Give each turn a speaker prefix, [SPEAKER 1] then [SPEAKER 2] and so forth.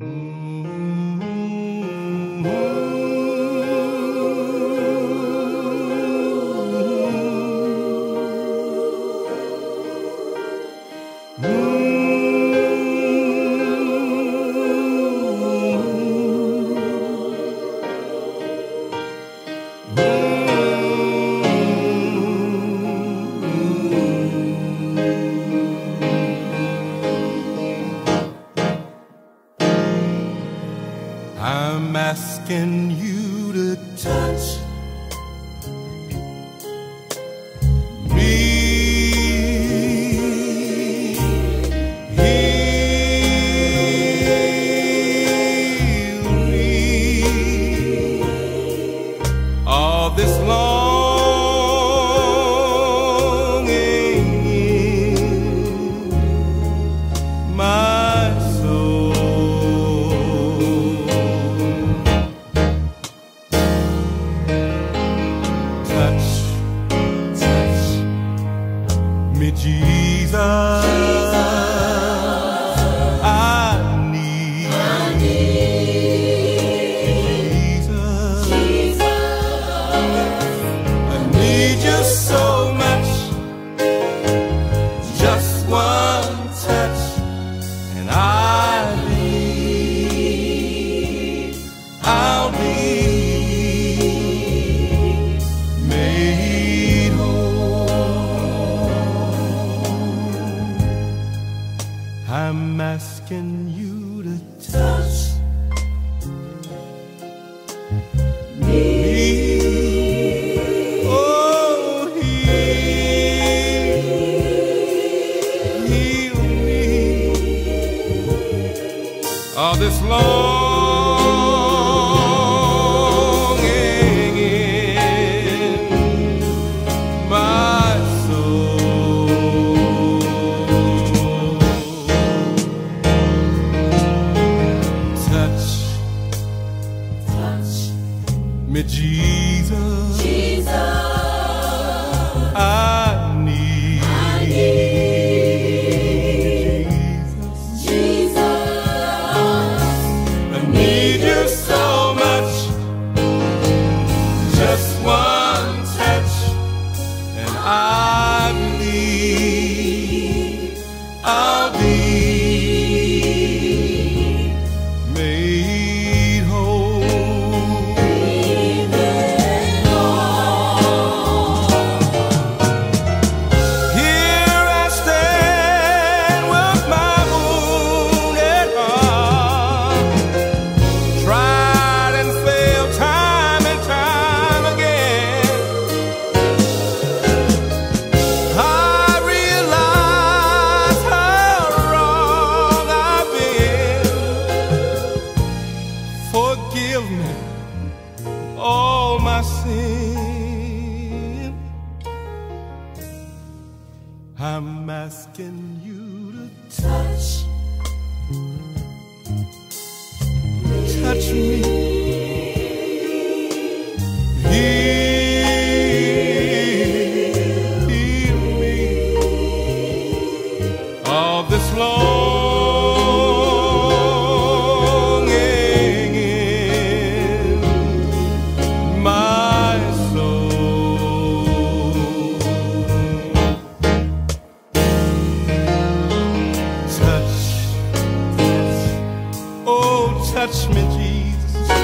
[SPEAKER 1] Mm-hmm. I'm asking you to touch pedir. asking you to touch me. me. Oh, heal, heal me. All this love. medir. I'm asking you to touch me. Touch me. Heal. Heal me of this Lord. Yeah.